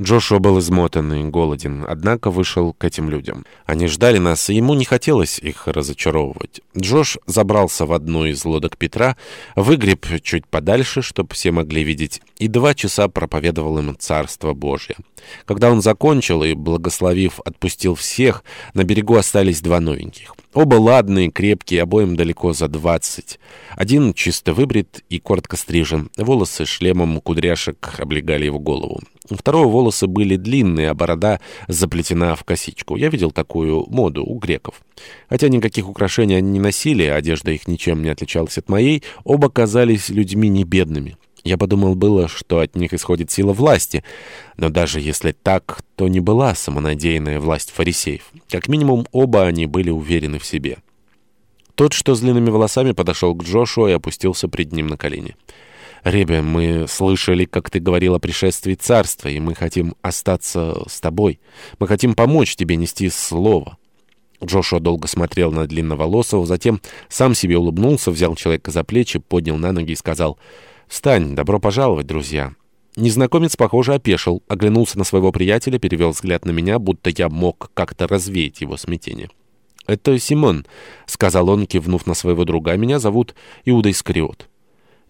Джошуа был измотан и голоден, однако вышел к этим людям. Они ждали нас, и ему не хотелось их разочаровывать. Джош забрался в одну из лодок Петра, выгреб чуть подальше, чтобы все могли видеть, и два часа проповедовал им Царство Божье. Когда он закончил и, благословив, отпустил всех, на берегу остались два новеньких. Оба ладные, крепкие, обоим далеко за двадцать. Один чисто выбрит и коротко стрижен. Волосы шлемом кудряшек облегали его голову. У второго волосы были длинные, а борода заплетена в косичку. Я видел такую моду у греков. Хотя никаких украшений они не носили, одежда их ничем не отличалась от моей, оба казались людьми не бедными. Я подумал было, что от них исходит сила власти, но даже если так, то не была самонадеянная власть фарисеев. Как минимум, оба они были уверены в себе. Тот, что с длинными волосами, подошел к Джошуа и опустился пред ним на колени. «Ребя, мы слышали, как ты говорил о пришествии царства, и мы хотим остаться с тобой. Мы хотим помочь тебе нести слово». Джошуа долго смотрел на длинноволосого, затем сам себе улыбнулся, взял человека за плечи, поднял на ноги и сказал «Встань, добро пожаловать, друзья». Незнакомец, похоже, опешил, оглянулся на своего приятеля, перевел взгляд на меня, будто я мог как-то развеять его смятение. «Это Симон», — сказал он, кивнув на своего друга. «Меня зовут Иуда Искариот».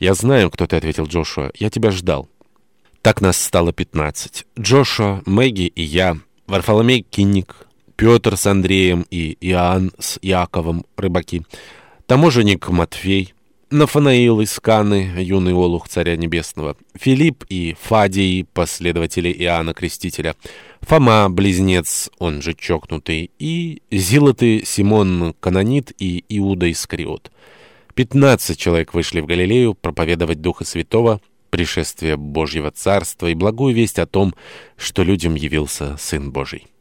«Я знаю, кто ты», — ответил Джошуа. «Я тебя ждал». Так нас стало пятнадцать. Джошуа, Мэгги и я, Варфоломей Кинник, Петр с Андреем и Иоанн с Яковом, рыбаки, таможенник Матфей, Нафанаил из Каны, юный олух Царя Небесного, Филипп и Фадий, последователи Иоанна Крестителя, Фома, близнец, он же чокнутый, и Зилоты, Симон Канонит и Иуда Искариот. Пятнадцать человек вышли в Галилею проповедовать Духа Святого, пришествие Божьего Царства и благую весть о том, что людям явился Сын Божий.